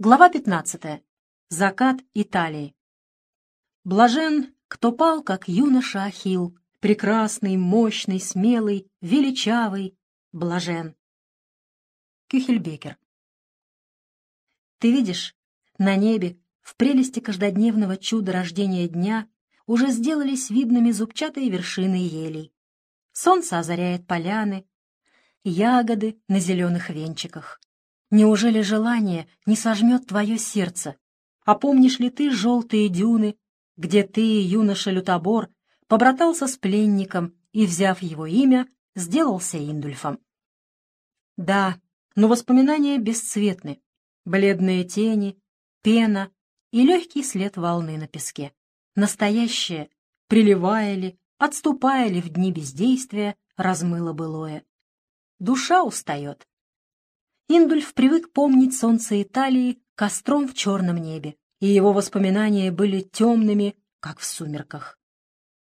Глава 15. Закат Италии. Блажен, кто пал, как юноша Ахилл, прекрасный, мощный, смелый, величавый, блажен. Кюхельбекер. Ты видишь, на небе, в прелести каждодневного чуда рождения дня, уже сделались видными зубчатые вершины елей. Солнце озаряет поляны, ягоды на зеленых венчиках. Неужели желание не сожмет твое сердце? А помнишь ли ты желтые дюны, где ты, юноша Лютобор, побратался с пленником и, взяв его имя, сделался Индульфом? Да, но воспоминания бесцветны. Бледные тени, пена и легкий след волны на песке. Настоящее, приливая ли, отступая ли в дни бездействия, размыло былое. Душа устает, Индульф привык помнить солнце Италии костром в черном небе, и его воспоминания были темными, как в сумерках.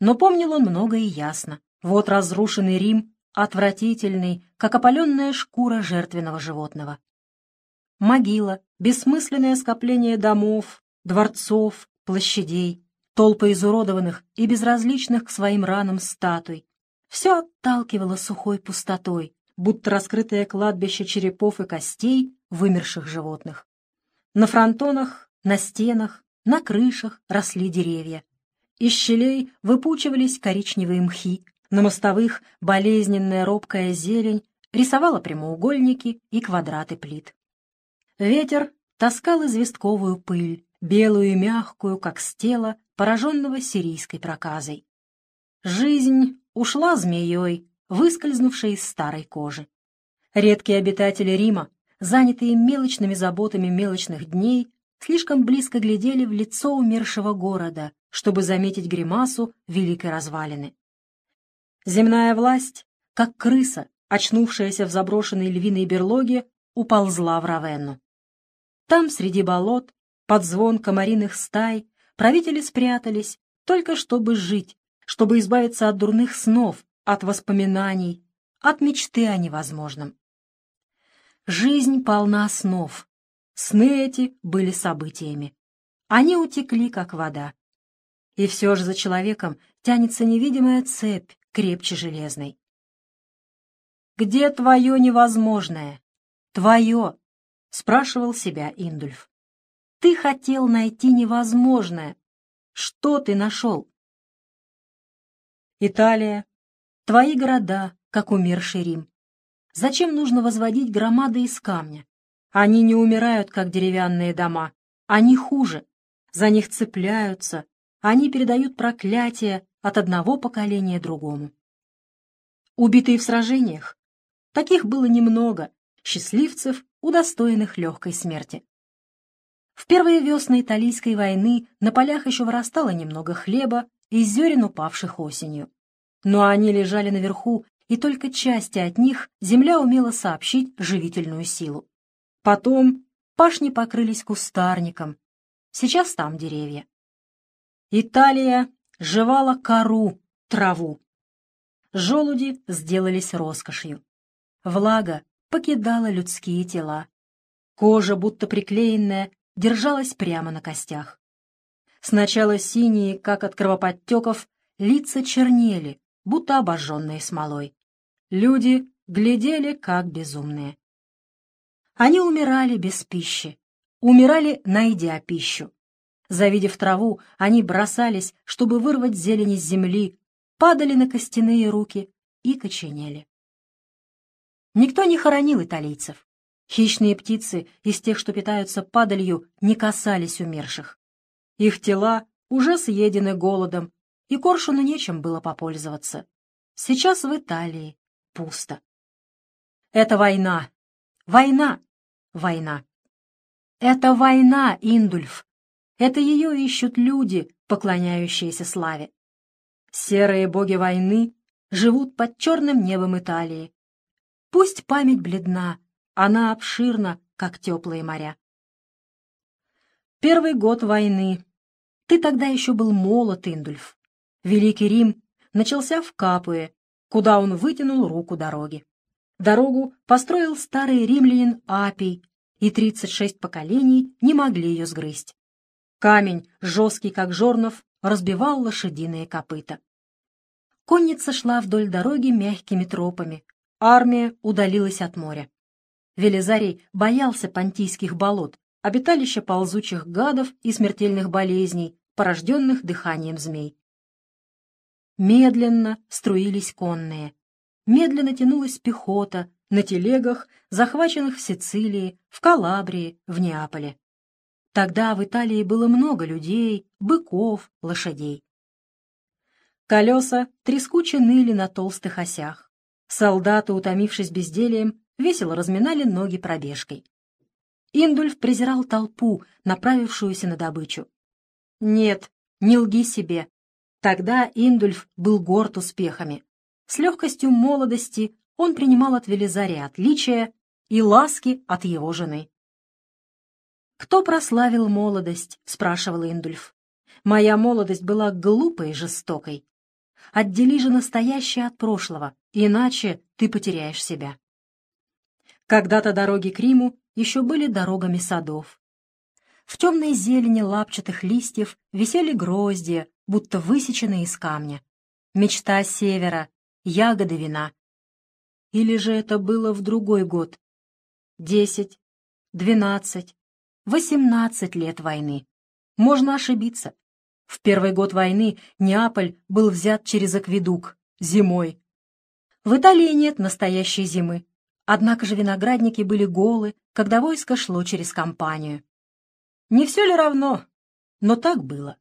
Но помнил он много и ясно. Вот разрушенный Рим, отвратительный, как опаленная шкура жертвенного животного. Могила, бессмысленное скопление домов, дворцов, площадей, толпы изуродованных и безразличных к своим ранам статуй. Все отталкивало сухой пустотой, будто раскрытое кладбище черепов и костей вымерших животных. На фронтонах, на стенах, на крышах росли деревья. Из щелей выпучивались коричневые мхи, на мостовых болезненная робкая зелень рисовала прямоугольники и квадраты плит. Ветер таскал известковую пыль, белую и мягкую, как с тела, пораженного сирийской проказой. Жизнь ушла змеей, выскользнувшей из старой кожи. Редкие обитатели Рима, занятые мелочными заботами мелочных дней, слишком близко глядели в лицо умершего города, чтобы заметить гримасу великой развалины. Земная власть, как крыса, очнувшаяся в заброшенной львиной берлоге, уползла в Равенну. Там, среди болот, под звон комариных стай, правители спрятались, только чтобы жить, чтобы избавиться от дурных снов, от воспоминаний, от мечты о невозможном. Жизнь полна снов. Сны эти были событиями. Они утекли, как вода. И все же за человеком тянется невидимая цепь, крепче железной. «Где твое невозможное? Твое?» — спрашивал себя Индульф. «Ты хотел найти невозможное. Что ты нашел?» Италия, Твои города, как умерший Рим. Зачем нужно возводить громады из камня? Они не умирают, как деревянные дома. Они хуже. За них цепляются. Они передают проклятие от одного поколения другому. Убитые в сражениях? Таких было немного, счастливцев, удостоенных легкой смерти. В первые весны Италийской войны на полях еще вырастало немного хлеба из зерен, упавших осенью но они лежали наверху, и только части от них земля умела сообщить живительную силу. Потом пашни покрылись кустарником, сейчас там деревья. Италия жевала кору, траву. Желуди сделались роскошью. Влага покидала людские тела. Кожа, будто приклеенная, держалась прямо на костях. Сначала синие, как от кровоподтеков, лица чернели, будто обожженные смолой. Люди глядели, как безумные. Они умирали без пищи, умирали, найдя пищу. Завидев траву, они бросались, чтобы вырвать зелень из земли, падали на костяные руки и коченели. Никто не хоронил италийцев. Хищные птицы из тех, что питаются падалью, не касались умерших. Их тела уже съедены голодом и Коршуну нечем было попользоваться. Сейчас в Италии пусто. Это война, война, война. Это война, Индульф. Это ее ищут люди, поклоняющиеся славе. Серые боги войны живут под черным небом Италии. Пусть память бледна, она обширна, как теплые моря. Первый год войны. Ты тогда еще был молод, Индульф. Великий Рим начался в Капуе, куда он вытянул руку дороги. Дорогу построил старый римлянин Апий, и 36 поколений не могли ее сгрызть. Камень, жесткий как жорнов, разбивал лошадиные копыта. Конница шла вдоль дороги мягкими тропами. Армия удалилась от моря. Велизарий боялся понтийских болот, обиталища ползучих гадов и смертельных болезней, порожденных дыханием змей. Медленно струились конные. Медленно тянулась пехота на телегах, захваченных в Сицилии, в Калабрии, в Неаполе. Тогда в Италии было много людей, быков, лошадей. Колеса трескуче ныли на толстых осях. Солдаты, утомившись безделием, весело разминали ноги пробежкой. Индульф презирал толпу, направившуюся на добычу. Нет, не лги себе. Тогда Индульф был горд успехами. С легкостью молодости он принимал от Велизария отличия и ласки от его жены. «Кто прославил молодость?» — спрашивал Индульф. «Моя молодость была глупой и жестокой. Отдели же настоящее от прошлого, иначе ты потеряешь себя». Когда-то дороги к Риму еще были дорогами садов. В темной зелени лапчатых листьев висели гроздья, будто высеченные из камня. Мечта севера, ягоды вина. Или же это было в другой год? Десять, двенадцать, восемнадцать лет войны. Можно ошибиться. В первый год войны Неаполь был взят через акведук, зимой. В Италии нет настоящей зимы. Однако же виноградники были голы, когда войско шло через компанию. Не все ли равно? Но так было.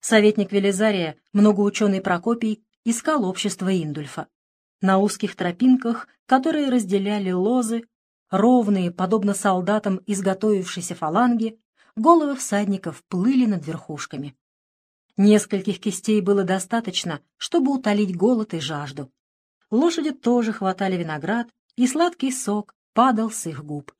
Советник Велизария, многоученый Прокопий, искал общество Индульфа. На узких тропинках, которые разделяли лозы, ровные, подобно солдатам изготовившейся фаланги, головы всадников плыли над верхушками. Нескольких кистей было достаточно, чтобы утолить голод и жажду. Лошади тоже хватали виноград и сладкий сок падал с их губ.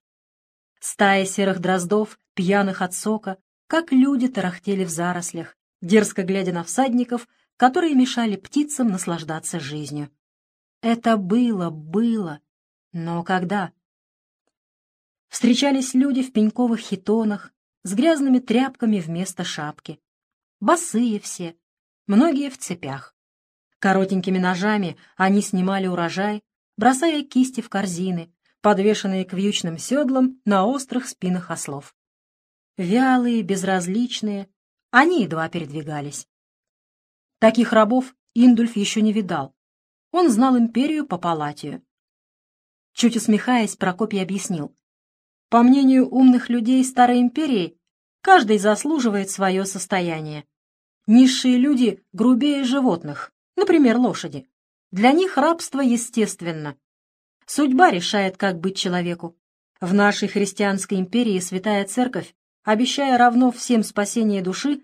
Стая серых дроздов, пьяных от сока, как люди тарахтели в зарослях, дерзко глядя на всадников, которые мешали птицам наслаждаться жизнью. Это было, было, но когда? Встречались люди в пеньковых хитонах, с грязными тряпками вместо шапки. Босые все, многие в цепях. Коротенькими ножами они снимали урожай, бросая кисти в корзины, подвешенные к вьючным седлам на острых спинах ослов. Вялые, безразличные, они едва передвигались. Таких рабов Индульф еще не видал. Он знал империю по палатию. Чуть усмехаясь, Прокопий объяснил. По мнению умных людей Старой империи, каждый заслуживает свое состояние. Низшие люди грубее животных, например, лошади. Для них рабство естественно. Судьба решает, как быть человеку. В нашей христианской империи Святая Церковь, обещая равно всем спасение души,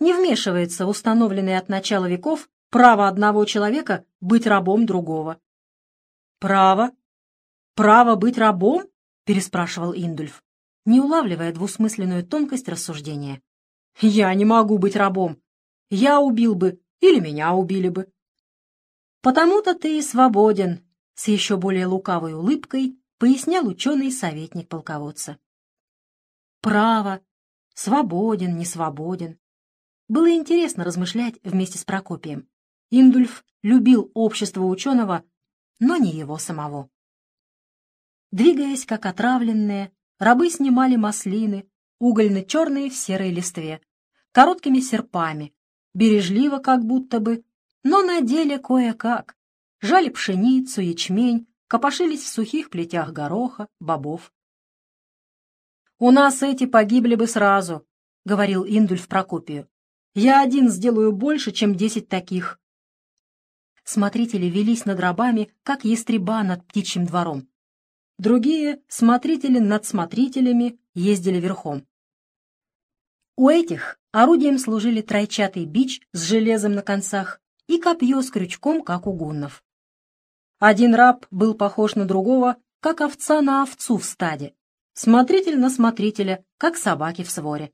не вмешивается в установленное от начала веков право одного человека быть рабом другого. «Право? Право быть рабом?» — переспрашивал Индульф, не улавливая двусмысленную тонкость рассуждения. «Я не могу быть рабом. Я убил бы или меня убили бы. «Потому-то ты и свободен», — с еще более лукавой улыбкой пояснял ученый советник полководца. «Право, свободен, не свободен». Было интересно размышлять вместе с Прокопием. Индульф любил общество ученого, но не его самого. Двигаясь как отравленные, рабы снимали маслины, угольно-черные в серой листве, короткими серпами, бережливо как будто бы, но на деле кое-как. Жали пшеницу, ячмень, копошились в сухих плетях гороха, бобов. «У нас эти погибли бы сразу», — говорил Индульф Прокопию. «Я один сделаю больше, чем десять таких». Смотрители велись над рабами, как ястреба над птичьим двором. Другие, смотрители над смотрителями, ездили верхом. У этих орудием служили тройчатый бич с железом на концах и копье с крючком, как у гуннов. Один раб был похож на другого, как овца на овцу в стаде, смотритель на смотрителя, как собаки в своре.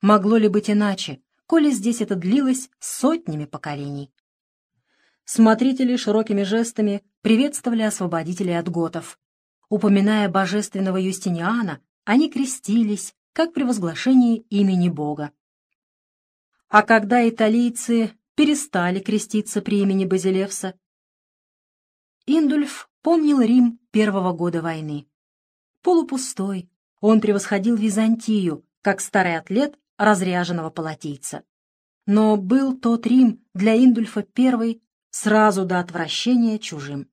Могло ли быть иначе, коли здесь это длилось сотнями поколений? Смотрители широкими жестами приветствовали освободителей от готов. Упоминая божественного Юстиниана, они крестились, как при возглашении имени Бога. А когда италийцы перестали креститься при имени Базилевса, Индульф помнил Рим первого года войны. Полупустой, он превосходил Византию, как старый атлет разряженного полотийца. Но был тот Рим для Индульфа первый сразу до отвращения чужим.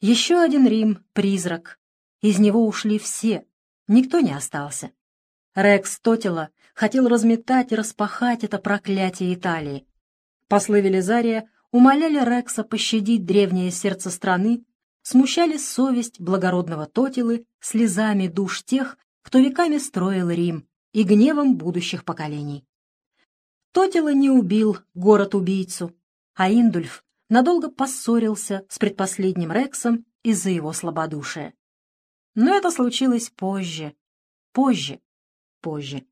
Еще один Рим — призрак. Из него ушли все, никто не остался. Рекс Тотила хотел разметать и распахать это проклятие Италии. Послы Велизария умоляли Рекса пощадить древнее сердце страны, смущали совесть благородного Тотилы слезами душ тех, кто веками строил Рим, и гневом будущих поколений. Тотила не убил город-убийцу, а Индульф надолго поссорился с предпоследним Рексом из-за его слабодушия. Но это случилось позже, позже, позже.